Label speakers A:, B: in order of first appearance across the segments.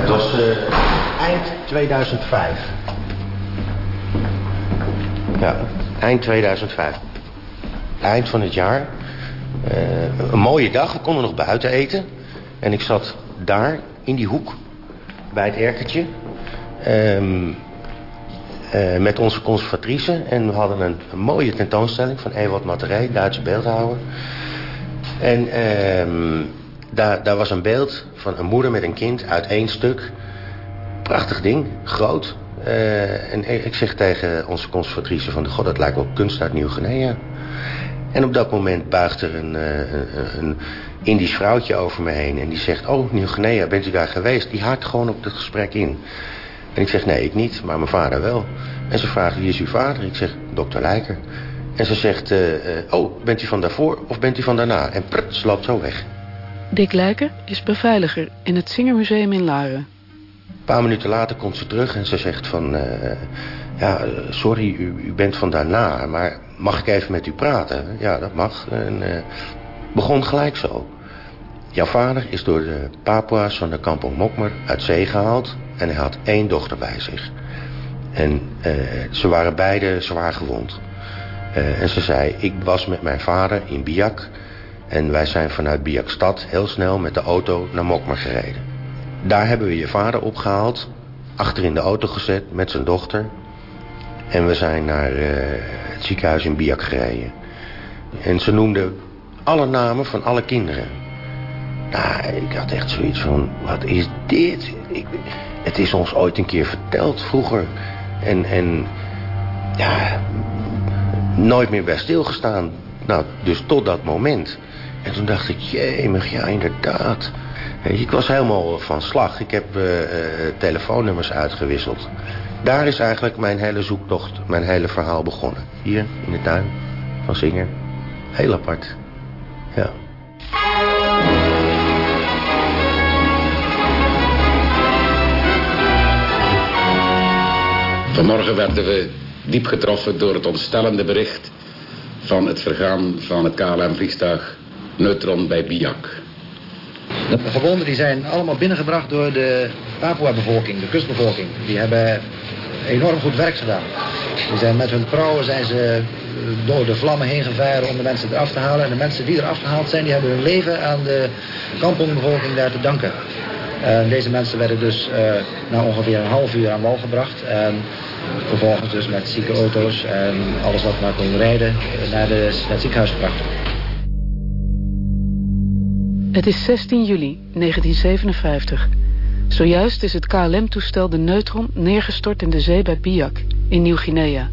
A: het was uh, eind 2005. Ja, eind 2005. Eind van het jaar. Uh, een mooie dag, we konden nog buiten eten. En ik zat daar, in die hoek, bij het erkertje. Um, uh, met onze conservatrice. En we hadden een, een mooie tentoonstelling van Ewald Materij, Duitse beeldhouwer. En um, daar, daar was een beeld van een moeder met een kind uit één stuk. Prachtig ding, groot. Uh, en ik zeg tegen onze conservatrice van... God, dat lijkt wel kunst uit Nieuw-Guinea. En op dat moment buigt er een, uh, een, een Indisch vrouwtje over me heen. En die zegt, oh, Nieuw-Guinea, bent u daar geweest? Die haakt gewoon op het gesprek in. En ik zeg, nee, ik niet, maar mijn vader wel. En ze vraagt, wie is uw vader? Ik zeg, dokter Lijker. En ze zegt, uh, oh, bent u van daarvoor of bent u van daarna? En prut, ze loopt zo weg.
B: Dick Lijker is beveiliger in het Zingermuseum in Laren.
A: Een paar minuten later komt ze terug en ze zegt van... Uh, ja, sorry, u, u, bent van daarna, maar mag ik even met u praten? Ja, dat mag. En uh, begon gelijk zo. Jouw vader is door de Papua's van de kampong Mokmer uit zee gehaald... en hij had één dochter bij zich. En uh, ze waren beide zwaar gewond. Uh, en ze zei, ik was met mijn vader in Biak... en wij zijn vanuit Biakstad heel snel met de auto naar Mokmer gereden. Daar hebben we je vader opgehaald... achter in de auto gezet met zijn dochter... en we zijn naar uh, het ziekenhuis in Biak gereden. En ze noemde alle namen van alle kinderen... Nou, ik had echt zoiets van, wat is dit? Ik, het is ons ooit een keer verteld vroeger. En, en ja, nooit meer bij stilgestaan. Nou, dus tot dat moment. En toen dacht ik, jemig, ja, inderdaad. Ik was helemaal van slag. Ik heb uh, telefoonnummers uitgewisseld. Daar is eigenlijk mijn hele zoektocht, mijn hele verhaal begonnen. Hier, in de tuin van Zinger. Heel apart. Ja.
C: Vanmorgen werden we diep getroffen door het ontstellende bericht... van het vergaan van het KLM-vliegtuig Neutron bij Biak.
D: De gewonden die zijn allemaal binnengebracht door de Papua-bevolking, de kustbevolking. Die hebben enorm goed werk gedaan. Die zijn met hun prauwen zijn ze door de vlammen heen gevaren om de mensen eraf te halen. En de mensen die eraf gehaald zijn, die hebben hun leven aan de kampongbevolking daar te danken. En deze mensen werden dus uh, na ongeveer een half uur aan wal gebracht. En vervolgens dus met zieke auto's en alles wat maar kon rijden naar, de, naar het ziekenhuis gebracht.
B: Het is 16 juli 1957. Zojuist is het KLM-toestel de Neutron neergestort in de zee bij Biak in Nieuw-Guinea.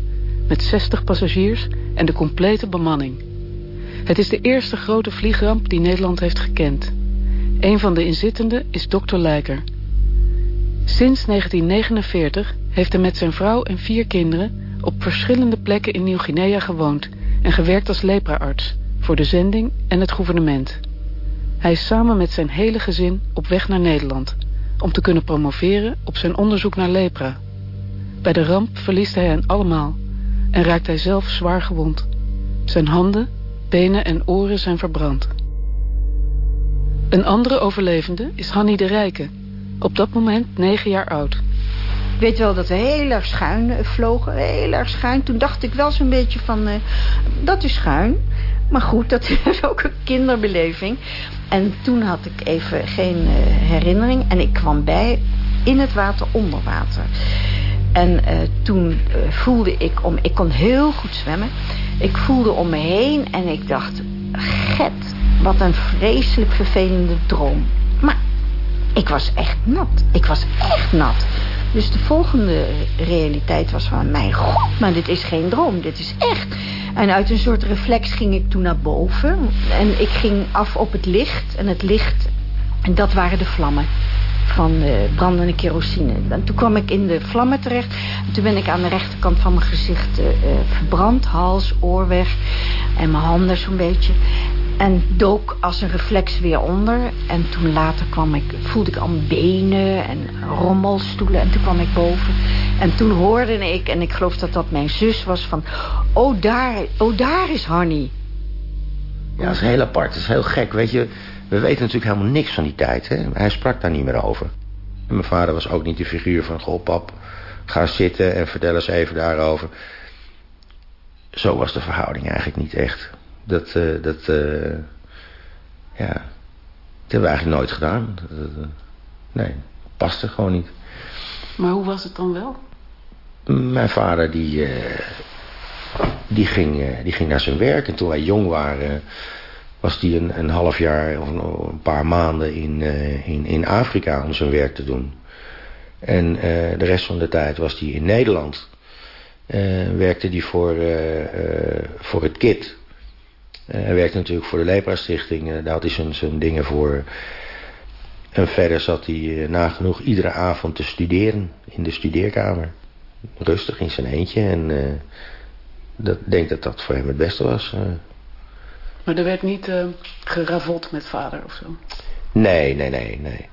B: Met 60 passagiers en de complete bemanning. Het is de eerste grote vliegramp die Nederland heeft gekend. Een van de inzittenden is dokter Lijker. Sinds 1949 heeft hij met zijn vrouw en vier kinderen op verschillende plekken in Nieuw-Guinea gewoond en gewerkt als lepra-arts voor de zending en het gouvernement. Hij is samen met zijn hele gezin op weg naar Nederland om te kunnen promoveren op zijn onderzoek naar lepra. Bij de ramp verliest hij hen allemaal en raakt hij zelf zwaar gewond. Zijn handen, benen en oren zijn verbrand. Een andere overlevende is Hanny de Rijke, op dat moment negen jaar oud.
E: Ik weet wel dat we heel erg schuin vlogen, heel erg schuin. Toen dacht ik wel zo'n beetje van, uh, dat is schuin. Maar goed, dat is ook een kinderbeleving. En toen had ik even geen uh, herinnering. En ik kwam bij in het water, onder water. En toen voelde ik om... Ik kon heel goed zwemmen. Ik voelde om me heen en ik dacht... Get, wat een vreselijk vervelende droom. Maar ik was echt nat. Ik was echt nat. Dus de volgende realiteit was van... Mijn god, maar dit is geen droom. Dit is echt. En uit een soort reflex ging ik toen naar boven. En ik ging af op het licht. En het licht, en dat waren de vlammen van de brandende kerosine. En toen kwam ik in de vlammen terecht. En toen ben ik aan de rechterkant van mijn gezicht uh, verbrand. Hals, oor weg. En mijn handen zo'n beetje. En dook als een reflex weer onder. En toen later kwam ik, voelde ik al benen en rommelstoelen. En toen kwam ik boven. En toen hoorde ik, en ik geloof dat dat mijn zus was, van... Oh, daar, oh, daar is Hanny.
A: Ja, dat is heel apart. Dat is heel gek. Weet je, we weten natuurlijk helemaal niks van die tijd. Hè? Hij sprak daar niet meer over. En mijn vader was ook niet de figuur van... Goh, pap, ga zitten en vertel eens even daarover. Zo was de verhouding eigenlijk niet echt. Dat, uh, dat, uh, ja, dat hebben we eigenlijk nooit gedaan. Dat, uh, nee, paste gewoon niet.
B: Maar hoe was het dan wel?
A: Mijn vader die, die, ging, die ging naar zijn werk. En toen wij jong waren was hij een, een half jaar of een, paar maanden in, in, in Afrika om zijn werk te doen. En de rest van de tijd was hij in Nederland. werkte hij voor, voor het KIT. Hij werkte natuurlijk voor de Lepra Stichting. Daar had hij zijn, zijn dingen voor. En verder zat hij nagenoeg iedere avond te studeren in de studeerkamer. Rustig in zijn eentje. En dat denk dat dat voor hem het beste was.
B: Maar er werd niet geravot met vader of zo?
A: Nee, nee, nee, nee.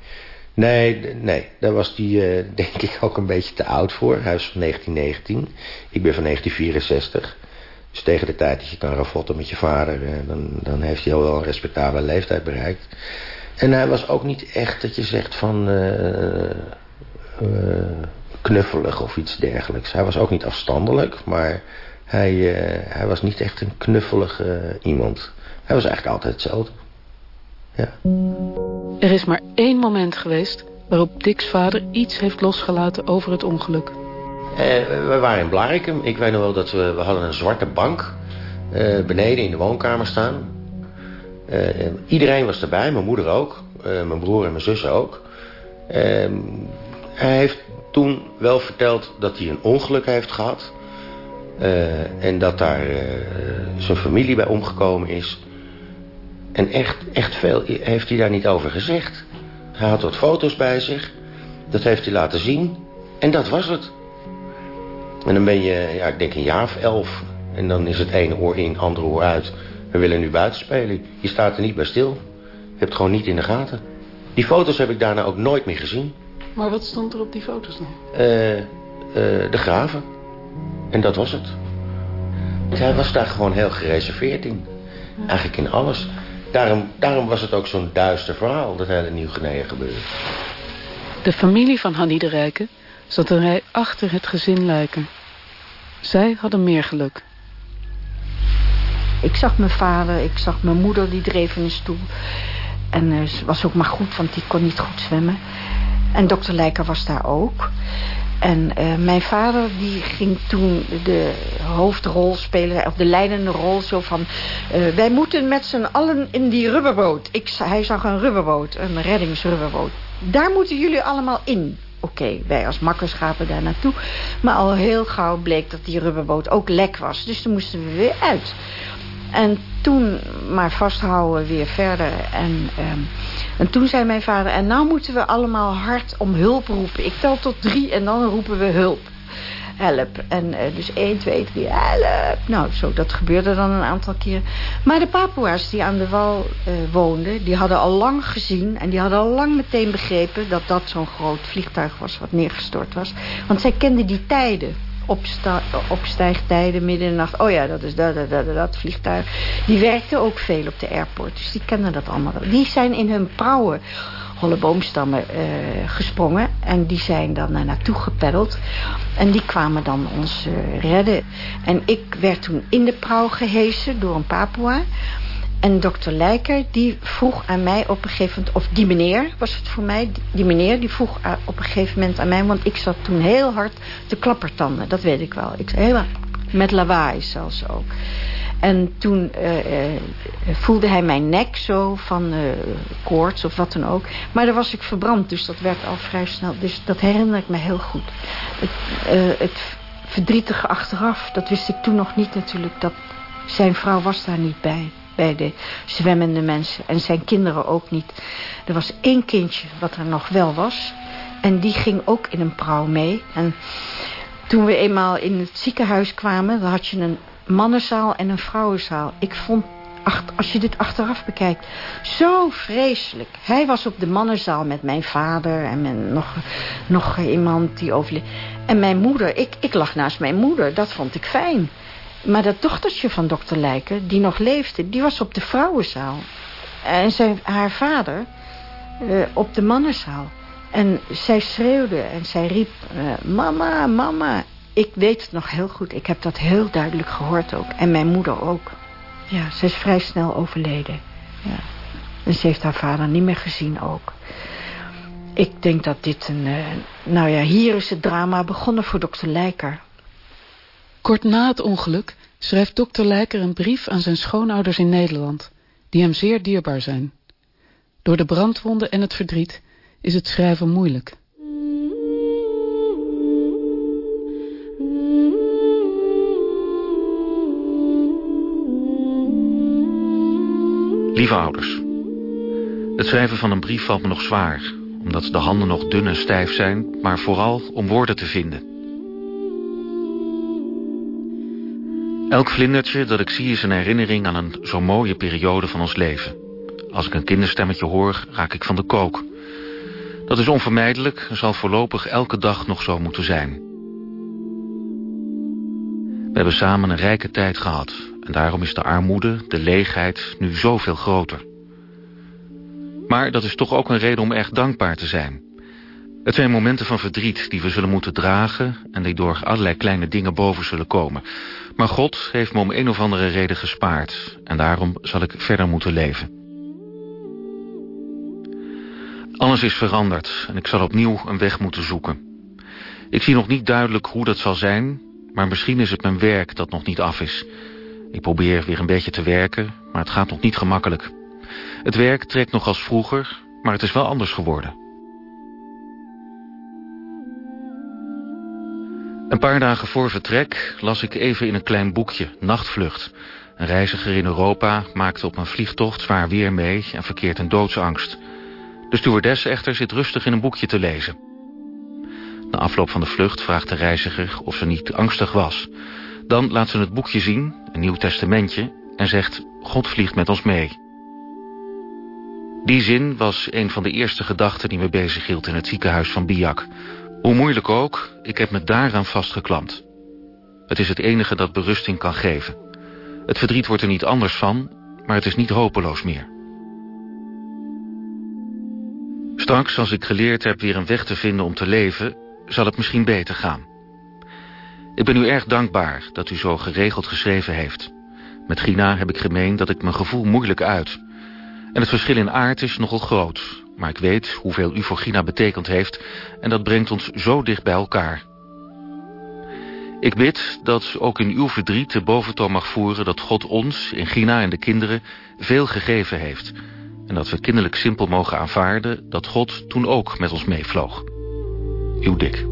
A: Nee, nee, daar was hij denk ik ook een beetje te oud voor. Hij is van 1919. Ik ben van 1964. Dus tegen de tijd dat je kan ravotten met je vader... Eh, dan, dan heeft hij al wel een respectabele leeftijd bereikt. En hij was ook niet echt dat je zegt van... Uh, uh, knuffelig of iets dergelijks. Hij was ook niet afstandelijk, maar hij, uh, hij was niet echt een knuffelige iemand. Hij was eigenlijk altijd hetzelfde. Ja.
B: Er is maar één moment geweest waarop Dick's vader iets heeft losgelaten over het ongeluk.
A: Uh, we waren in Blarikum. Ik weet nog wel dat we, we hadden een zwarte bank uh, beneden in de woonkamer staan. Uh, iedereen was erbij, mijn moeder ook. mijn broer en mijn zus ook. Ehm, hij heeft toen wel verteld dat hij een ongeluk heeft gehad. en dat daar zijn familie bij omgekomen is. En echt, echt veel heeft hij daar niet over gezegd. Hij had wat foto's bij zich. Dat heeft hij laten zien. En dat was het. En dan ben je, ja, ik denk een jaar of elf. En dan is het ene oor in, andere oor uit. We willen nu buiten spelen. Je staat er niet bij stil. Je hebt het gewoon niet in de gaten. Die foto's heb ik daarna ook nooit meer gezien.
B: Maar wat stond er op die foto's dan?
A: Uh, uh, de graven. En dat was het. Hij was daar gewoon heel gereserveerd in. Eigenlijk in alles. Daarom, daarom was het ook zo'n duister verhaal, dat hele Nieuw-Guinea gebeurde.
B: De familie van Hanni de Rijken zat een rij achter het gezin lijken. Zij hadden meer geluk.
E: Ik zag mijn vader, ik zag mijn moeder, die dreef in een stoel. En uh, was ook maar goed, want die kon niet goed zwemmen. En dokter Lijker was daar ook. En uh, mijn vader die ging toen de hoofdrol spelen, of de leidende rol, zo van... Uh, wij moeten met z'n allen in die rubberboot. Ik, hij zag een rubberboot, een reddingsrubberboot. Daar moeten jullie allemaal in. Oké, wij als makkers gaven daar naartoe. Maar al heel gauw bleek dat die rubberboot ook lek was. Dus toen moesten we weer uit. En toen maar vasthouden weer verder. En, um, en toen zei mijn vader... en nou moeten we allemaal hard om hulp roepen. Ik tel tot drie en dan roepen we hulp help. En uh, dus 1, 2, 3, help. Nou, zo, dat gebeurde dan een aantal keer. Maar de Papua's die aan de wal uh, woonden, die hadden al lang gezien... en die hadden al lang meteen begrepen dat dat zo'n groot vliegtuig was... wat neergestort was. Want zij kenden die tijden opstijgtijden midden nacht. Oh ja, dat is dat, dat, dat, dat vliegtuig. Die werkten ook veel op de airport. Dus die kenden dat allemaal. Die zijn in hun prauwen holle boomstammen uh, gesprongen. En die zijn dan uh, naartoe gepeddeld. En die kwamen dan ons uh, redden. En ik werd toen in de prauw gehesen door een Papua. En dokter Lijker, die vroeg aan mij op een gegeven moment... of die meneer was het voor mij, die meneer... die vroeg op een gegeven moment aan mij... want ik zat toen heel hard te klappertanden, dat weet ik wel. Ik helemaal met lawaai zelfs ook. En toen uh, uh, voelde hij mijn nek zo van uh, koorts of wat dan ook. Maar daar was ik verbrand, dus dat werd al vrij snel. Dus dat herinner ik me heel goed. Het, het verdrietige achteraf, dat wist ik toen nog niet natuurlijk. Dat zijn vrouw was daar niet bij bij de zwemmende mensen. En zijn kinderen ook niet. Er was één kindje wat er nog wel was. En die ging ook in een prauw mee. En toen we eenmaal in het ziekenhuis kwamen... dan had je een mannenzaal en een vrouwenzaal. Ik vond als je dit achteraf bekijkt, zo vreselijk. Hij was op de mannenzaal met mijn vader en met nog, nog iemand die overleed. En mijn moeder, ik, ik lag naast mijn moeder, dat vond ik fijn. Maar dat dochtertje van dokter Lijken, die nog leefde, die was op de vrouwenzaal. En zijn, haar vader uh, op de mannenzaal. En zij schreeuwde en zij riep, uh, mama, mama. Ik weet het nog heel goed, ik heb dat heel duidelijk gehoord ook. En mijn moeder ook. Ja, ze is vrij snel overleden. Ja. En ze heeft haar vader niet meer gezien ook. Ik denk dat dit een... Uh, nou ja, hier is het drama begonnen voor dokter Lijker.
B: Kort na het ongeluk schrijft dokter Lijker een brief aan zijn schoonouders in Nederland... die hem zeer dierbaar zijn. Door de brandwonden en het verdriet is het schrijven moeilijk.
F: Lieve ouders, het schrijven van een brief valt me nog zwaar, omdat de handen nog dun en stijf zijn, maar vooral om woorden te vinden. Elk vlindertje dat ik zie is een herinnering aan een zo mooie periode van ons leven. Als ik een kinderstemmetje hoor, raak ik van de kook. Dat is onvermijdelijk en zal voorlopig elke dag nog zo moeten zijn. We hebben samen een rijke tijd gehad en daarom is de armoede, de leegheid nu zoveel groter. Maar dat is toch ook een reden om erg dankbaar te zijn. Het zijn momenten van verdriet die we zullen moeten dragen... en die door allerlei kleine dingen boven zullen komen. Maar God heeft me om een of andere reden gespaard... en daarom zal ik verder moeten leven. Alles is veranderd en ik zal opnieuw een weg moeten zoeken. Ik zie nog niet duidelijk hoe dat zal zijn... maar misschien is het mijn werk dat nog niet af is... Ik probeer weer een beetje te werken, maar het gaat nog niet gemakkelijk. Het werk trekt nog als vroeger, maar het is wel anders geworden. Een paar dagen voor vertrek las ik even in een klein boekje, Nachtvlucht. Een reiziger in Europa maakte op een vliegtocht zwaar weer mee en verkeert in doodsangst. De stewardess echter zit rustig in een boekje te lezen. Na afloop van de vlucht vraagt de reiziger of ze niet angstig was. Dan laat ze het boekje zien, een nieuw testamentje, en zegt... God vliegt met ons mee. Die zin was een van de eerste gedachten die me bezighield in het ziekenhuis van Biak. Hoe moeilijk ook, ik heb me daaraan vastgeklampt. Het is het enige dat berusting kan geven. Het verdriet wordt er niet anders van, maar het is niet hopeloos meer. Straks, als ik geleerd heb weer een weg te vinden om te leven... zal het misschien beter gaan. Ik ben u erg dankbaar dat u zo geregeld geschreven heeft. Met Gina heb ik gemeen dat ik mijn gevoel moeilijk uit. En het verschil in aard is nogal groot. Maar ik weet hoeveel u voor Gina betekend heeft... en dat brengt ons zo dicht bij elkaar. Ik bid dat ook in uw verdriet de boventoon mag voeren... dat God ons, in Gina en de kinderen, veel gegeven heeft... en dat we kinderlijk simpel mogen aanvaarden... dat God toen ook met ons meevloog. Uw Dick.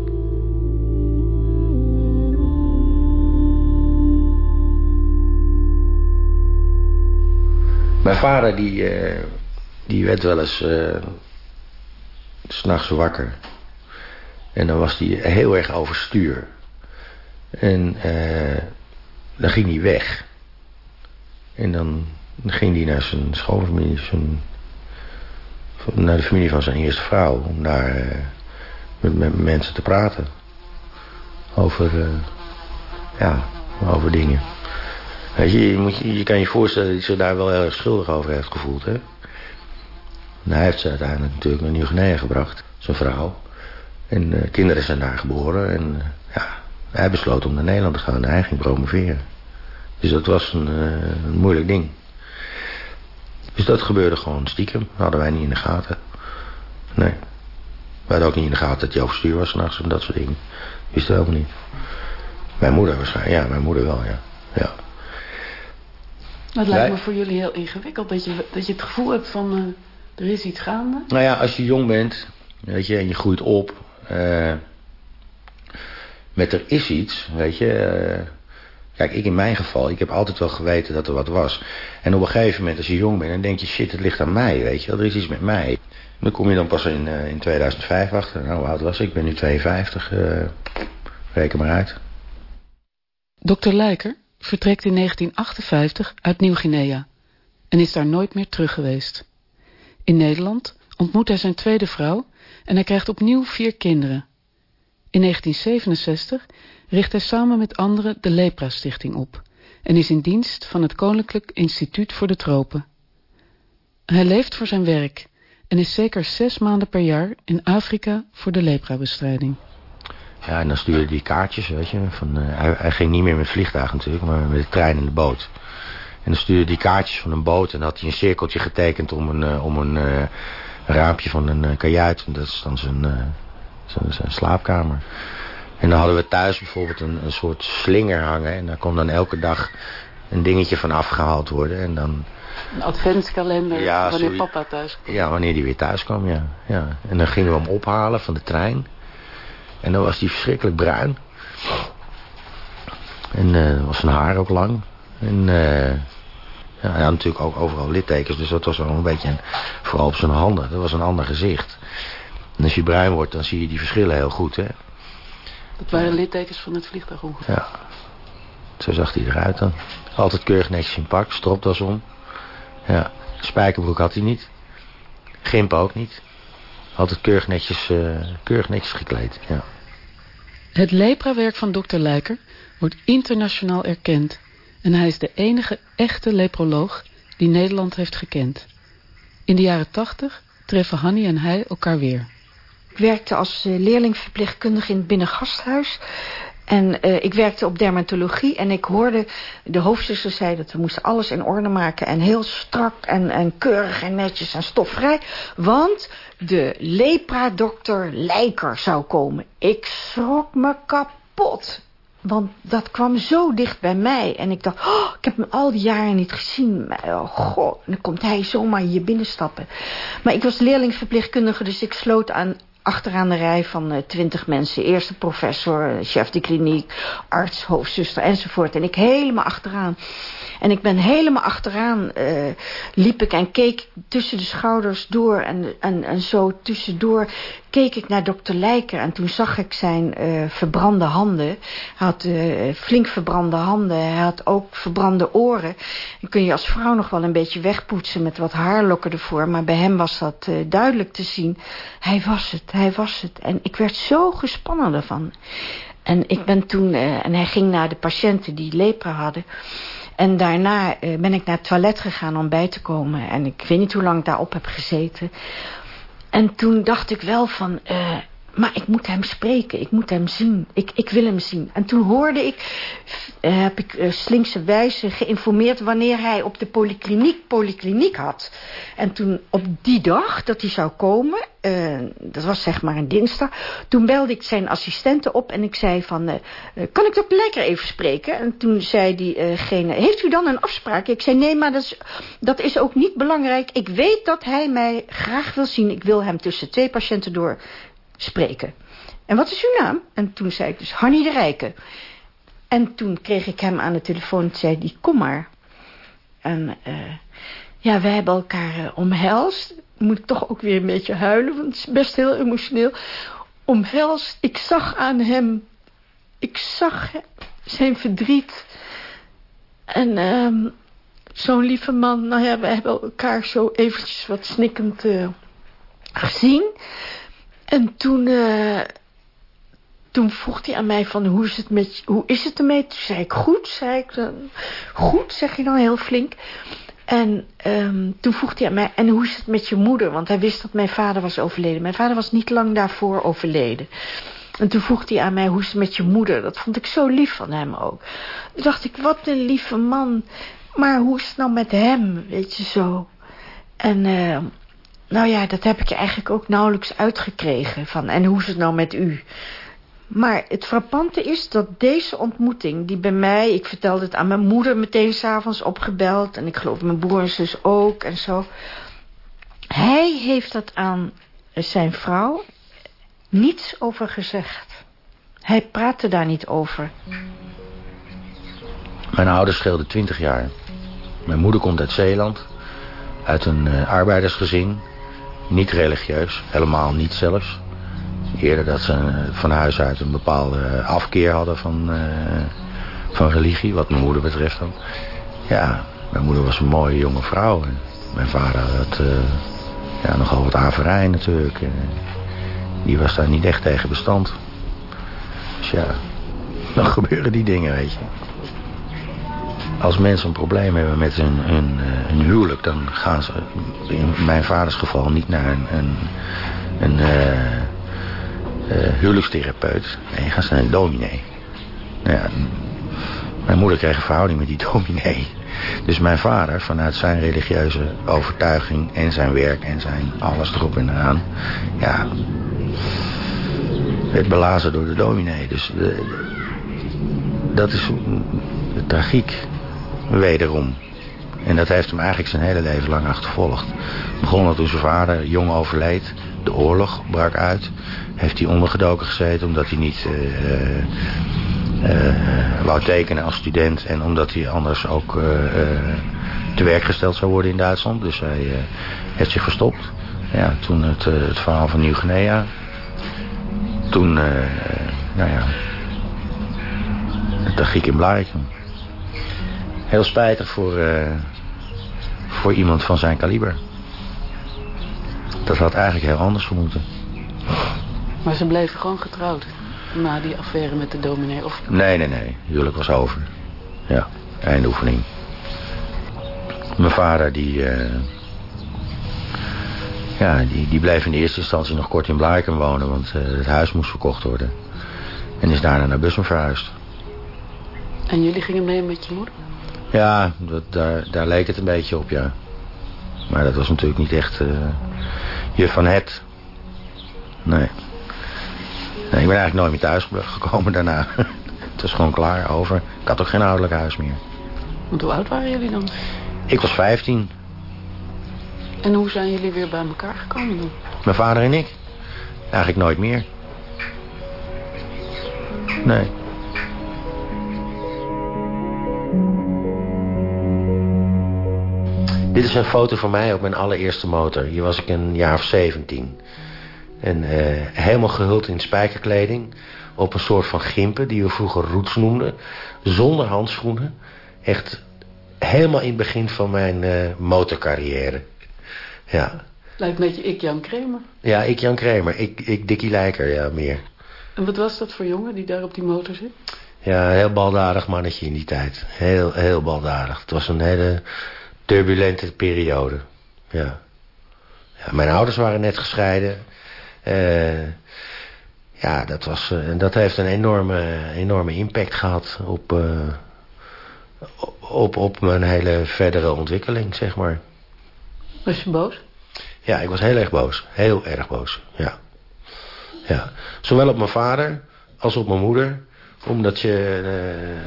A: Mijn vader die, uh, die werd wel eens uh, s'nachts wakker. En dan was hij heel erg overstuur. En uh, dan ging hij weg. En dan ging hij naar zijn schoonfamilie, naar de familie van zijn eerste vrouw. Om daar met, met, mensen te praten. Over, ja, over dingen. Je, moet, kan je voorstellen dat hij zich daar wel heel erg schuldig over heeft gevoeld. Hè? Hij heeft ze uiteindelijk natuurlijk naar Nieuw-Guinea gebracht, zijn vrouw. En uh, kinderen zijn daar geboren. En uh, ja, hij besloot om naar Nederland te gaan en hij ging promoveren. Dus dat was een, uh, een moeilijk ding. Dus dat gebeurde gewoon stiekem. Dat hadden wij niet in de gaten. Nee. We hadden ook niet in de gaten dat hij overstuur was s'nachts en dat soort dingen. Wisten we helemaal niet. Mijn moeder waarschijnlijk. Ja, mijn moeder wel, ja. Ja.
B: Dat lijkt me voor jullie heel ingewikkeld. Dat je, dat je het gevoel hebt van uh, er is iets gaande.
A: Nou ja, als je jong bent weet je, en je groeit op uh, met er is iets, weet je. Uh, kijk, ik in mijn geval, ik heb altijd wel geweten dat er wat was. En op een gegeven moment als je jong bent, dan denk je shit, het ligt aan mij, weet je. Er is iets met mij. Dan kom je dan pas in, in 2005 achter. Nou, hoe oud was ik? Ik ben nu 52. reken maar uit.
B: Dokter Lijker? Vertrekt in 1958 uit Nieuw-Guinea. en is daar nooit meer terug geweest. In Nederland ontmoet hij zijn tweede vrouw en hij krijgt opnieuw vier kinderen. In 1967 richt hij samen met anderen de Lepra-stichting op en is in dienst van het Koninklijk Instituut voor de Tropen. Hij leeft voor zijn werk en is zeker zes maanden per jaar in Afrika voor de lepra-bestrijding.
A: Ja, en dan stuurde hij kaartjes, weet je. Van, uh, hij, hij, ging niet meer met vliegtuig natuurlijk, maar met de trein en de boot. En dan stuurde hij kaartjes van een boot en had hij een cirkeltje getekend om een, uh, om een uh, raampje van een kajuit. En dat is dan zijn, zijn, zijn, slaapkamer. En dan hadden we thuis bijvoorbeeld een, een soort slinger hangen. En daar kon dan elke dag een dingetje van afgehaald worden. En dan...
B: Een adventskalender ja, wanneer papa thuis kwam.
A: Ja, wanneer die weer thuis kwam, ja. ja. En dan gingen we hem ophalen van de trein. En dan was hij verschrikkelijk bruin. En uh, was zijn haar ook lang. En uh, ja, hij had natuurlijk ook overal littekens. Dus dat was wel een beetje, een, vooral op zijn handen. Dat was een ander gezicht. En als je bruin wordt, dan zie je die verschillen heel goed, hè.
B: Dat waren littekens van het vliegtuig ongeveer.
A: Ja. Zo zag hij eruit dan. Altijd keurig netjes in pak, stropdas om. Ja, spijkerbroek had hij niet. Gimp ook niet. Altijd keurig netjes, uh, keurig netjes gekleed, ja.
B: Het leprawerk van dokter Lijker wordt internationaal erkend. En hij is de enige echte leproloog die Nederland heeft gekend. In de jaren tachtig treffen Hanny en hij elkaar weer.
E: Ik werkte als uh, leerlingverpleegkundige in het binnengasthuis. En uh, ik werkte op dermatologie en ik hoorde de hoofdzuster zei dat we moesten alles in orde maken. En heel strak en, en keurig en netjes en stofvrij. Want de lepra-dokter Lijker zou komen. Ik schrok me kapot. Want dat kwam zo dicht bij mij. En ik dacht, oh, ik heb hem al die jaren niet gezien. Oh god, dan komt hij zomaar hier binnenstappen. Maar ik was leerlingsverpleegkundige, dus ik sloot aan achteraan de rij van uh, twintig mensen. Eerste professor, chef de kliniek, arts, hoofdzuster enzovoort. En ik helemaal achteraan. En ik ben helemaal achteraan, uh, liep ik en keek tussen de schouders door. En, en, en zo tussendoor keek ik naar dokter Lijker. En toen zag ik zijn uh, verbrande handen. Hij had uh, flink verbrande handen. Hij had ook verbrande oren. Dan kun je als vrouw nog wel een beetje wegpoetsen met wat haarlokken ervoor. Maar bij hem was dat uh, duidelijk te zien. Hij was het, hij was het. En ik werd zo gespannen ervan. En ik ben toen, en hij ging naar de patiënten die lepra hadden. En daarna ben ik naar het toilet gegaan om bij te komen. En ik weet niet hoe lang ik daarop heb gezeten. En toen dacht ik wel van... Uh, maar ik moet hem spreken, ik moet hem zien, ik, ik wil hem zien. En toen hoorde ik, uh, heb ik uh, slinkse wijze geïnformeerd... wanneer hij op de polykliniek polykliniek had. En toen op die dag dat hij zou komen, uh, dat was zeg maar een dinsdag... toen belde ik zijn assistente op en ik zei van... kan ik dokter Lekker even spreken? En toen zei diegene, heeft u dan een afspraak? Ik zei, nee, maar dat is, dat is ook niet belangrijk. Ik weet dat hij mij graag wil zien. Ik wil hem tussen twee patiënten door spreken. En wat is uw naam? En toen zei ik dus Hanny de Rijke. En toen kreeg ik hem aan de telefoon en zei die kom maar. En uh, ja, wij hebben elkaar uh, omhelst. Moet ik toch ook weer een beetje huilen, want het is best heel emotioneel. Omhelst, ik zag aan hem, ik zag zijn verdriet. En uh, zo'n lieve man, nou ja, we hebben elkaar zo eventjes wat snikkend uh, gezien. En toen, uh, toen vroeg hij aan mij van hoe is het met hoe is het ermee? Toen zei ik goed, zei ik dan. Goed, zeg je dan heel flink. En um, toen vroeg hij aan mij, en hoe is het met je moeder? Want hij wist dat mijn vader was overleden. Mijn vader was niet lang daarvoor overleden. En toen vroeg hij aan mij, hoe is het met je moeder? Dat vond ik zo lief van hem ook. Toen dacht ik, wat een lieve man. Maar hoe is het nou met hem, weet je zo? En uh, nou ja, dat heb ik eigenlijk ook nauwelijks uitgekregen. Van, en hoe is het nou met u? Maar het frappante is dat deze ontmoeting, die bij mij... ik vertelde het aan mijn moeder meteen s'avonds opgebeld... en ik geloof mijn broer en zus ook en zo... hij heeft dat aan zijn vrouw niets over gezegd. Hij praatte daar niet over.
A: Mijn ouders scheelden twintig jaar. Mijn moeder komt uit Zeeland. Uit een uh, arbeidersgezin. Niet religieus, helemaal niet zelfs. Eerder dat ze van huis uit een bepaalde afkeer hadden van, uh, van religie, wat mijn moeder betreft dan. Ja, mijn moeder was een mooie jonge vrouw. En mijn vader had ja, nogal wat averij natuurlijk. Die was daar niet echt tegen bestand. Dus ja, dan gebeuren die dingen, weet je. Als mensen een probleem hebben met hun, hun, huwelijk... dan gaan ze in mijn vaders geval niet naar een, een, een uh, uh, huwelijkstherapeut. Nee, gaan ze naar een dominee. Nou ja, mijn moeder kreeg een verhouding met die dominee. Dus mijn vader, vanuit zijn religieuze overtuiging en zijn werk en zijn alles erop en eraan... ja, werd belazen door de dominee. Dus de, dat is de tragiek, wederom. En dat heeft hem eigenlijk zijn hele leven lang achtervolgd. Begon toen zijn vader jong overleed. De oorlog brak uit. Heeft hij ondergedoken gezeten omdat hij niet... Uh, uh, wou tekenen als student en omdat hij anders ook te werk gesteld zou worden in Duitsland. Dus hij heeft zich verstopt. Ja, toen het, het verhaal van Nieuw-Guinea. Toen, nou ja, de giek in Blarikum. Heel spijtig voor, voor iemand van zijn kaliber. Dat had eigenlijk heel anders moeten.
B: Maar ze bleven gewoon getrouwd? na die affaire met de dominee? Of...
A: Nee, nee, nee. Huwelijk was over. Ja, eindoefening. Mijn vader die... Uh, ja, die, die bleef in de eerste instantie nog kort in Blarikum wonen... want uh, het huis moest verkocht worden. En is daarna naar Bussum verhuisd.
B: En jullie gingen mee met je moeder?
A: Ja, dat, daar, daar leek het een beetje op, ja. Maar dat was natuurlijk niet echt... Uh, juf van het. Nee. Nee, ik ben eigenlijk nooit meer thuis gekomen daarna. het was gewoon klaar, over. Ik had ook geen ouderlijk huis meer.
B: Want hoe oud waren jullie dan?
A: Ik was 15.
B: En hoe zijn jullie weer bij elkaar gekomen dan?
A: Mijn vader en ik. Eigenlijk nooit meer. Nee. Dit is een foto van mij op mijn allereerste motor. Hier was ik een jaar of 17. En uh, helemaal gehuld in spijkerkleding. Op een soort van gimpen die we vroeger roots noemden. Zonder handschoenen. Echt helemaal in het begin van mijn uh, motorcarrière. Ja.
B: Lijkt een beetje ik Jan Kramer.
A: Ja, ik Jan Kramer. Ik, ik Dikkie Lijker, ja, meer.
B: En wat was dat voor jongen die daar op die motor zit?
A: Ja, een heel baldadig mannetje in die tijd. Heel, heel baldadig. Het was een hele turbulente periode. Ja. ja mijn ouders waren net gescheiden. Uh, ja, dat, was, uh, dat heeft een enorme, enorme impact gehad op, uh, op, op mijn hele verdere ontwikkeling, zeg maar.
B: Was je boos?
A: Ja, ik was heel erg boos. Heel erg boos, ja. ja. Zowel op mijn vader als op mijn moeder. Omdat je,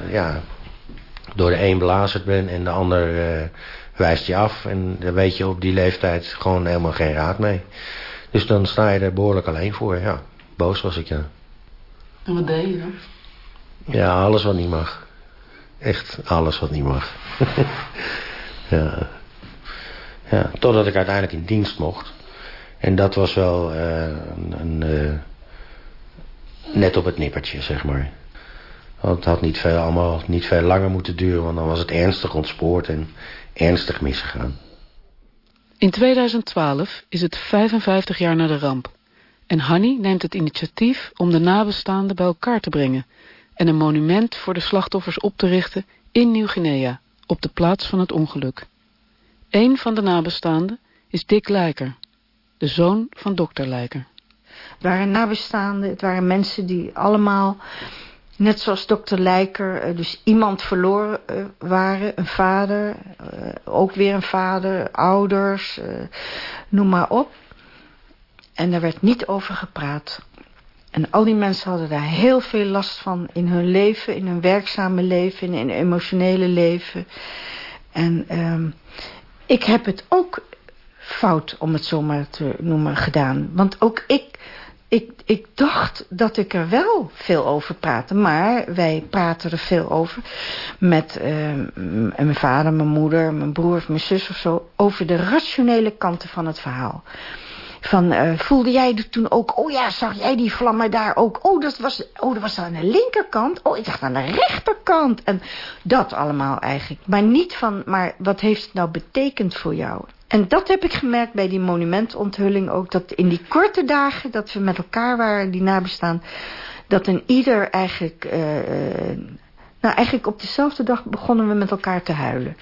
A: ja, door de een belazerd bent en de ander wijst je af. En daar weet je op die leeftijd gewoon helemaal geen raad mee. Dus dan sta je er behoorlijk alleen voor, ja. Boos was ik, ja.
B: En wat deed je dan?
A: Ja, alles wat niet mag. Echt alles wat niet mag. ja. ja. Totdat ik uiteindelijk in dienst mocht. En dat was wel uh, een... een uh, net op het nippertje, zeg maar. Want het had niet veel, allemaal niet veel langer moeten duren... want dan was het ernstig ontspoord en ernstig misgegaan.
B: In 2012 is het 55 jaar na de ramp. En Hanny neemt het initiatief om de nabestaanden bij elkaar te brengen... en een monument voor de slachtoffers op te richten in Nieuw-Guinea... op de plaats van het ongeluk. Een van de nabestaanden is Dick Lijker, de zoon van dokter Lijker.
E: Het waren nabestaanden, het waren mensen die allemaal Net zoals dokter Lijker, eh, dus iemand verloren eh, waren, een vader, eh, ook weer een vader, ouders, noem maar op. En daar werd niet over gepraat. En al die mensen hadden daar heel veel last van in hun leven, in hun werkzame leven, in hun emotionele leven. En uh, ik heb het ook fout, om het zo maar te noemen, gedaan. Want ook ik ik, ik dacht dat ik er wel veel over praatte. Maar wij praten er veel over. Met uh, mijn vader, mijn moeder, mijn broer of mijn zus of zo. Over de rationele kanten van het verhaal. Van uh, voelde jij toen ook... Oh ja, zag jij die vlammen daar ook? Oh, dat was, oh, dat was aan de linkerkant. Oh, ik dacht aan de rechterkant. En dat allemaal eigenlijk. Maar niet van, maar wat heeft het nou betekend voor jou? En dat heb ik gemerkt bij die monumentonthulling ook. Dat in die korte dagen dat we met elkaar waren, die nabestaan... dat een ieder eigenlijk... Uh, nou, eigenlijk op dezelfde dag begonnen we met elkaar te huilen.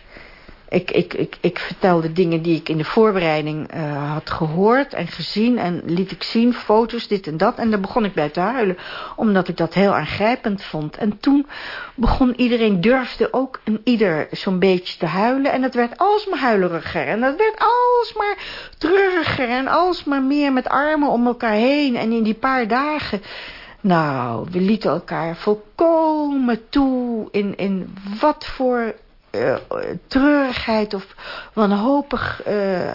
E: Ik, ik, ik, ik vertelde dingen die ik in de voorbereiding uh, had gehoord en gezien. En liet ik zien, foto's, dit en dat. En daar begon ik bij te huilen. Omdat ik dat heel aangrijpend vond. En toen begon iedereen, durfde ook een ieder zo'n beetje te huilen. En het werd alsmaar huileriger. En het werd alsmaar treuriger. En alsmaar meer met armen om elkaar heen. En in die paar dagen... Nou, we lieten elkaar volkomen toe in, in wat voor uh, treurigheid of wanhopig uh,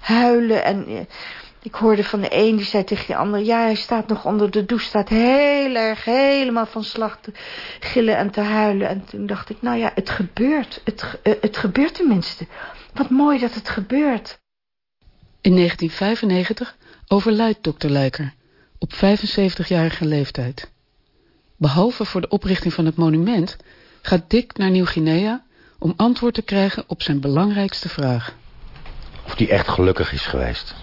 E: huilen. En uh, ik hoorde van de een die zei tegen de ander... ja, hij staat nog onder de douche, staat heel erg helemaal van slag te gillen en te huilen. En toen dacht ik, nou ja, het gebeurt. Het, het gebeurt tenminste. Wat mooi dat het gebeurt.
B: In 1995 overlijdt dokter Luiker op 75-jarige leeftijd. Behalve voor de oprichting van het monument gaat Dick naar Nieuw-Guinea om antwoord te krijgen op zijn belangrijkste vraag.
A: Of die echt gelukkig is geweest.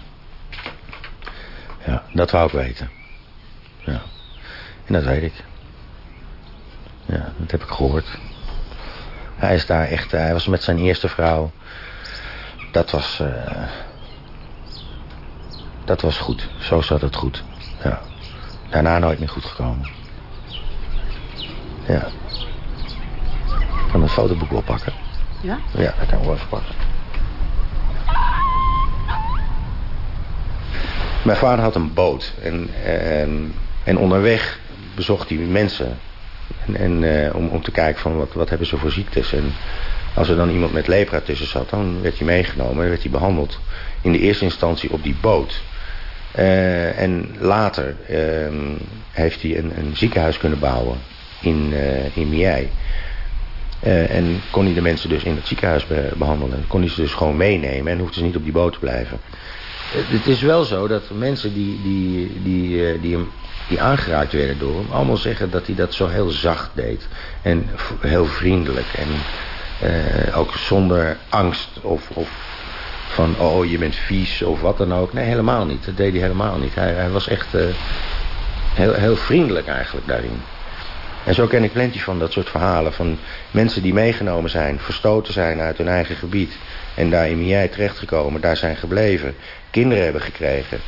A: Ja, dat wou ik weten. Ja. En dat weet ik. Ja, dat heb ik gehoord. Hij is daar echt, hij was met zijn eerste vrouw. Dat was, uh, dat was goed. Zo zat het goed. Ja. Daarna nooit meer goed gekomen. Ja kan een fotoboek oppakken.
B: Ja?
A: Ja, dat kan ik wel even pakken. Mijn vader had een boot. En, en, en onderweg bezocht hij mensen. En, en uh, om, om te kijken van wat, wat hebben ze voor ziektes. En als er dan iemand met lepra tussen zat, dan werd hij meegenomen en werd hij behandeld. In de eerste instantie op die boot. Uh, en later uh, heeft hij een, een, ziekenhuis kunnen bouwen in, uh, in Miei. Uh, en kon hij de mensen dus in het ziekenhuis be behandelen. Kon hij ze dus gewoon meenemen en hoefde ze niet op die boot te blijven. Uh, het is wel zo dat mensen die, die, die, uh, die, hem, die aangeraakt werden door hem... allemaal zeggen dat hij dat zo heel zacht deed. En heel vriendelijk. En ook zonder angst of, of van... oh, je bent vies of wat dan ook. Nee, helemaal niet. Dat deed hij helemaal niet. Hij, hij was echt heel, heel vriendelijk eigenlijk daarin. En zo ken ik plenty van dat soort verhalen. Van mensen die meegenomen zijn, verstoten zijn uit hun eigen gebied. En daar in Miei terechtgekomen, daar zijn gebleven. Kinderen hebben gekregen.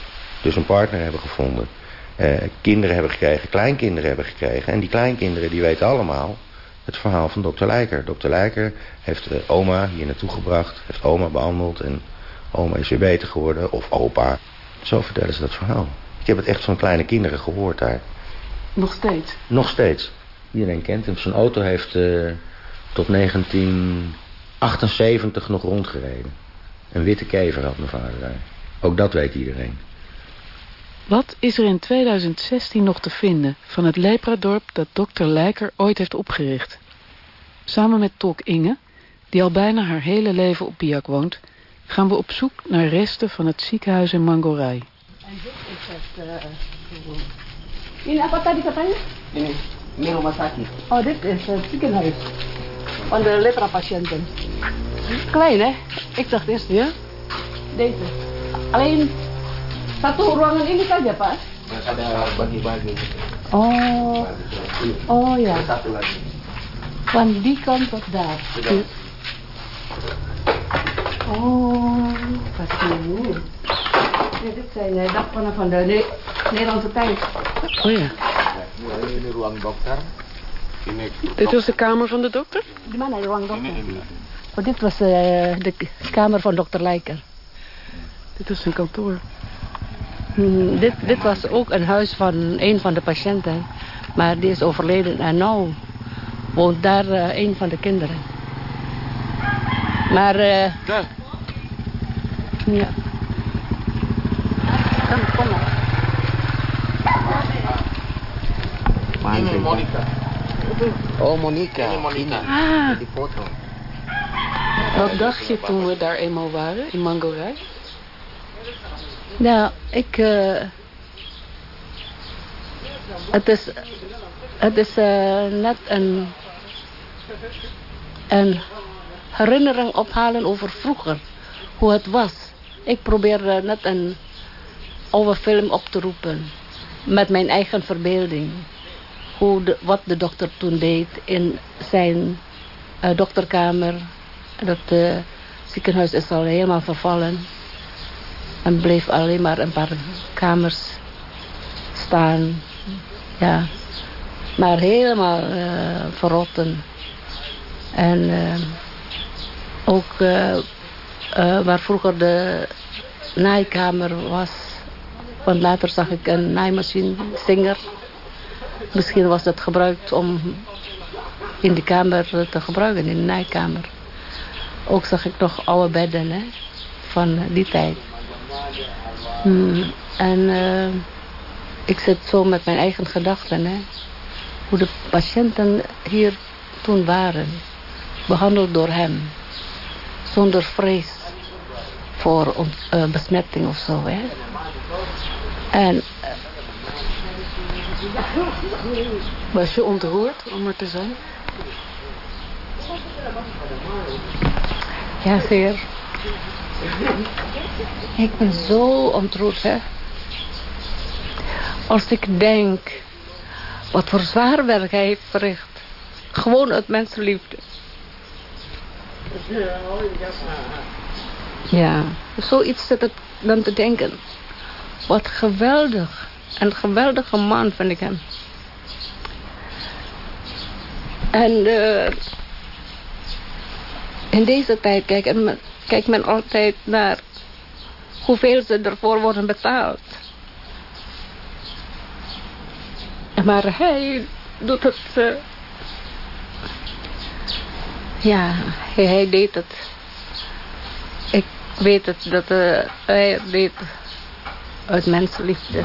A: Dus een partner hebben gevonden. Eh, kinderen hebben gekregen, kleinkinderen hebben gekregen. En die kleinkinderen die weten allemaal het verhaal van dokter Lijker. Dokter Lijker heeft uh, oma hier naartoe gebracht. Heeft oma behandeld. En oma is weer beter geworden. Of opa. Zo vertellen ze dat verhaal. Ik heb het echt van kleine kinderen gehoord daar.
B: Nog steeds?
A: Nog steeds. Iedereen kent hem. Zijn auto heeft uh, tot 1978 nog rondgereden. Een witte kever had mijn vader daar. Ook dat weet iedereen.
B: Wat is er in 2016 nog te vinden van het lepradorp dat dokter Lijker ooit heeft opgericht? Samen met Tok Inge, die al bijna haar hele leven op Biak woont... gaan we op zoek naar resten van het ziekenhuis in Mangorai. En dit is het...
G: Uh, in apa tadi katanya? Ini. Ini rumah sakit. Oh, dit is het ziekenhuis. Van de lepra-patiënten. Klein, hè? Ik dacht eerst, ja? Deze. Alleen satu ruangan ini saja, Pak?
H: Ada bagi-bagi.
G: Oh. Oh, ja.
H: Satu lagi.
G: Van die kant tot daar. Oh, wat. Nee, dit zijn uh, dagpannen van de ne Nederlandse tijd.
B: Oh ja.
H: Ini, ini ruang dokter. Ini
B: Dit was de kamer van de dokter?
G: Di mana ruang dokter?
H: ini, ini.
G: Oh, dit was uh, de kamer van dokter Lijker.
B: Dit was zijn kantoor.
G: Hmm, dit, dit was ook een huis van een van de patiënten. Maar die is overleden en nu woont daar uh, een van de kinderen. Maar... Uh,
H: Daar.
G: ja. Kom, kom maar.
H: Oh, Monica.
G: Ini Monica.
B: Ah.
H: Die foto.
B: Wat dacht je toen we daar eenmaal waren, in Mangorai?
G: Nou, ik... Uh, het is, het is uh, net een, een herinnering ophalen over vroeger. Hoe het was. Ik probeer uh, net een oude film op te roepen. Met mijn eigen verbeelding. Hoe wat de dokter toen deed in zijn dokterkamer. Dat ziekenhuis is al helemaal vervallen. En bleef alleen maar een paar kamers staan. Ja. Maar helemaal uh, verrotten. En ook waar vroeger de naaikamer was. Want later zag ik een naaimachine, Singer. Misschien was dat gebruikt om in de kamer te gebruiken, in de naaikamer. Ook zag ik nog oude bedden hè, van die tijd. Hmm, en uh, ik zit zo met mijn eigen gedachten. Hè, hoe de patiënten hier toen waren. Behandeld door hem. Zonder vrees voor uh, besmetting of zo. Hè. En...
B: Was je ontroerd om er te zijn?
G: Ja, zeer. Ik ben zo ontroerd, hè. Als ik denk wat voor zwaar werk hij heeft verricht. Gewoon uit mensenliefde. Ja, zoiets zit ik dan te denken. Wat geweldig. Een geweldige man vind ik hem. En uh, in deze tijd kijkt men, altijd naar hoeveel ze ervoor worden betaald. Maar hij doet het... Uh, ja, hij, deed het. Ik weet het, dat uh, hij deed uit mensenliefde.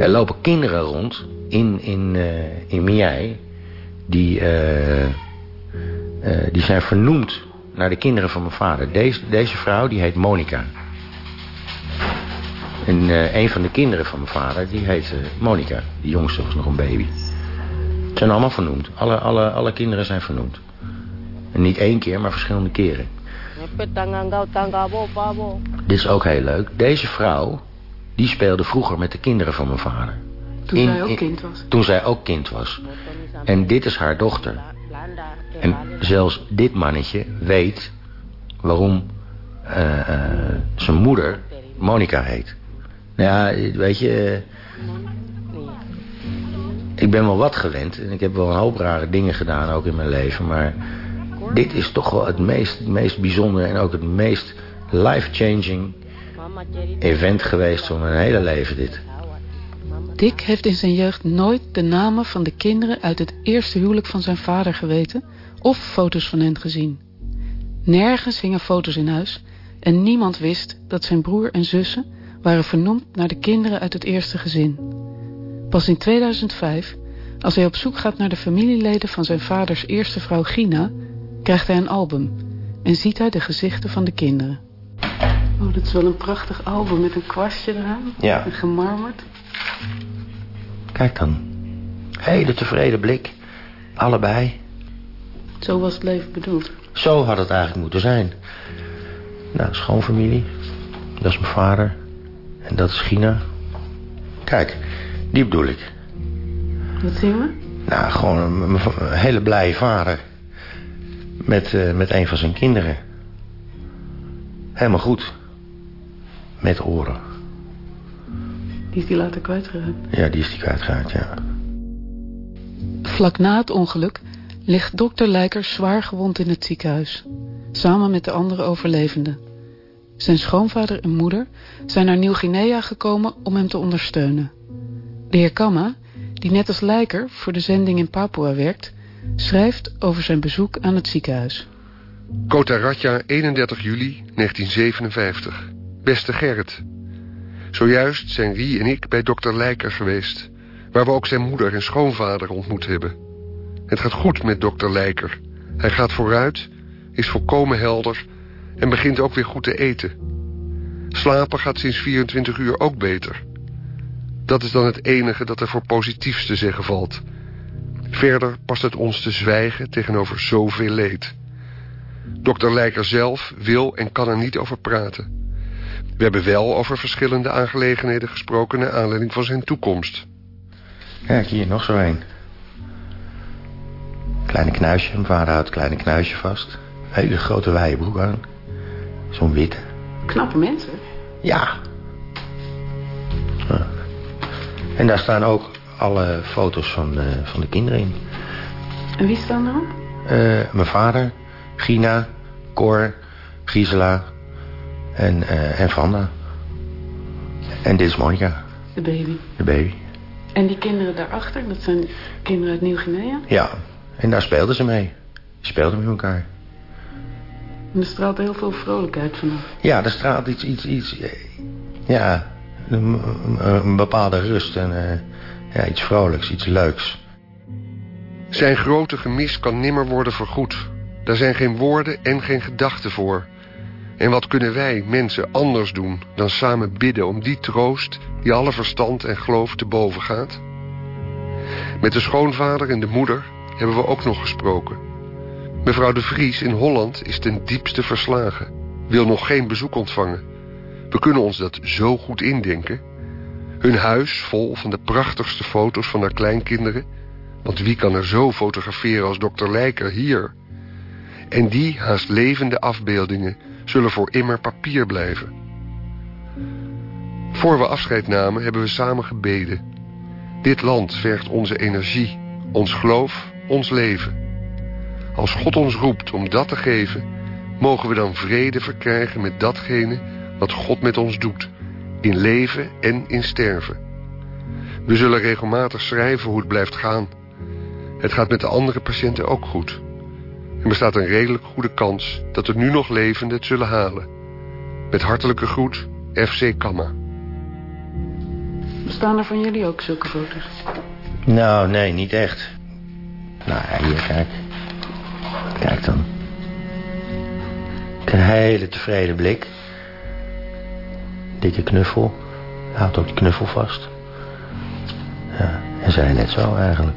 A: Er lopen kinderen rond in, in, uh, in Miai die, uh, uh, die zijn vernoemd naar de kinderen van mijn vader. Deze, deze vrouw die heet Monica. En een van de kinderen van mijn vader die heet Monica. Die jongste was nog een baby. Ze zijn allemaal vernoemd. Alle, alle, alle kinderen zijn vernoemd. En niet één keer, maar verschillende keren. Dit is ook heel leuk. Deze vrouw die speelde vroeger met de kinderen van mijn vader.
B: Toen in, zij ook kind was?
A: Toen zij ook kind was. En dit is haar dochter. En zelfs dit mannetje weet waarom uh, uh, zijn moeder Monica heet. Nou ja, weet je... Uh, ik ben wel wat gewend. En ik heb wel een hoop rare dingen gedaan ook in mijn leven. Maar dit is toch wel het meest, het meest bijzondere en ook het meest life-changing event geweest van mijn hele leven dit.
B: Dick heeft in zijn jeugd nooit de namen van de kinderen uit het eerste huwelijk van zijn vader geweten of foto's van hen gezien. Nergens hingen foto's in huis en niemand wist dat zijn broer en zussen waren vernoemd naar de kinderen uit het eerste gezin. Pas in 2005, als hij op zoek gaat naar de familieleden van zijn vaders eerste vrouw Gina, krijgt hij een album en ziet hij de gezichten van de kinderen. Oh, dat is wel een prachtig album met een kwastje eraan.
A: Ja.
B: En gemarmerd.
A: Kijk dan. Hele tevreden blik. Allebei.
B: Zo was het leven bedoeld.
A: Zo had het eigenlijk moeten zijn. Nou, schoonfamilie. Dat is mijn vader. En dat is Gina. Kijk, die bedoel ik.
B: Wat zien we?
A: Nou, gewoon een, een hele blije vader. Met, uh, met een van zijn kinderen. Helemaal goed. Met oren.
B: Die is die later kwijtgeraakt?
A: Ja, die is die kwijtgeraakt, ja.
B: Vlak na het ongeluk ligt dokter Lijker zwaar gewond in het ziekenhuis. Samen met de andere overlevenden. Zijn schoonvader en moeder zijn naar Nieuw-Guinea gekomen om hem te ondersteunen. De heer Kama, die net als Lijker voor de zending in Papua werkt, schrijft over zijn bezoek aan het ziekenhuis.
I: Kota Ratja, 31 juli 1957. Beste Gerrit. Zojuist zijn Rie en ik bij dokter Lijker geweest... waar we ook zijn moeder en schoonvader ontmoet hebben. Het gaat goed met dokter Lijker. Hij gaat vooruit, is volkomen helder en begint ook weer goed te eten. Slapen gaat sinds 24 uur ook beter. Dat is dan het enige dat er voor positiefs te zeggen valt. Verder past het ons te zwijgen tegenover zoveel leed. Dokter Lijker zelf wil en kan er niet over praten. We hebben wel over verschillende aangelegenheden gesproken... naar aanleiding van zijn toekomst.
A: Kijk, hier nog zo een. Kleine knuisje, mijn vader houdt een kleine knuisje vast. Hele grote wijde broek aan. Zo'n witte.
B: Knappe mensen.
A: Ja. ja. En daar staan ook alle foto's van, uh, van de kinderen in.
B: En wie staan erop?
A: Uh, mijn vader, Gina, Cor, Gisela en, uh, en Vanda. En dit is Monica.
B: De baby.
A: De baby.
B: En die kinderen daarachter, dat zijn kinderen uit Nieuw-Guinea?
A: Ja, en daar speelden ze mee. Die speelden met elkaar.
B: En er straalt heel veel vrolijkheid vanaf.
A: Ja, er straalt iets, iets, iets ja, een, een, bepaalde rust en uh, ja, iets vrolijks, iets leuks.
I: Zijn grote gemis kan nimmer worden vergoed. Daar zijn geen woorden en geen gedachten voor. En wat kunnen wij, mensen, anders doen dan samen bidden om die troost die alle verstand en geloof te boven gaat? Met de schoonvader en de moeder hebben we ook nog gesproken. Mevrouw de Vries in Holland is ten diepste verslagen, wil nog geen bezoek ontvangen. We kunnen ons dat zo goed indenken. Hun huis vol van de prachtigste foto's van haar kleinkinderen. Want wie kan er zo fotograferen als dokter Lijker hier? En die haast levende afbeeldingen zullen voor immer papier blijven. Voor we afscheid namen hebben we samen gebeden. Dit land vergt onze energie, ons geloof, ons leven. Als God ons roept om dat te geven, mogen we dan vrede verkrijgen met datgene wat God met ons doet, in leven en in sterven. We zullen regelmatig schrijven hoe het blijft gaan. Het gaat met de andere patiënten ook goed. Er bestaat een redelijk goede kans dat er nu nog levenden het zullen halen. Met hartelijke groet, FC Kamma.
B: Bestaan er van jullie ook zulke foto's?
A: Nou, nee, niet echt. Nou, hier, kijk. Kijk dan. Een hele tevreden blik. Dikke knuffel. Hij houdt ook die knuffel vast. Ja, en zij net zo eigenlijk.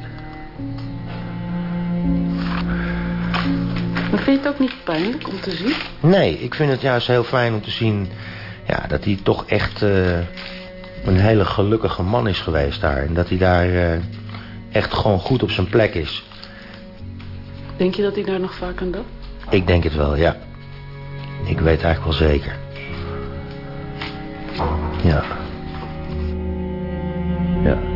B: Vind je het ook niet pijnlijk om te zien?
A: Nee, ik vind het juist heel fijn om te zien... Ja, dat hij toch echt uh, een hele gelukkige man is geweest daar. En dat hij daar uh, echt gewoon goed op zijn plek is.
B: Denk je dat hij daar nog vaak aan dacht?
A: Ik denk het wel, ja. Ik weet eigenlijk wel zeker. Ja. Ja.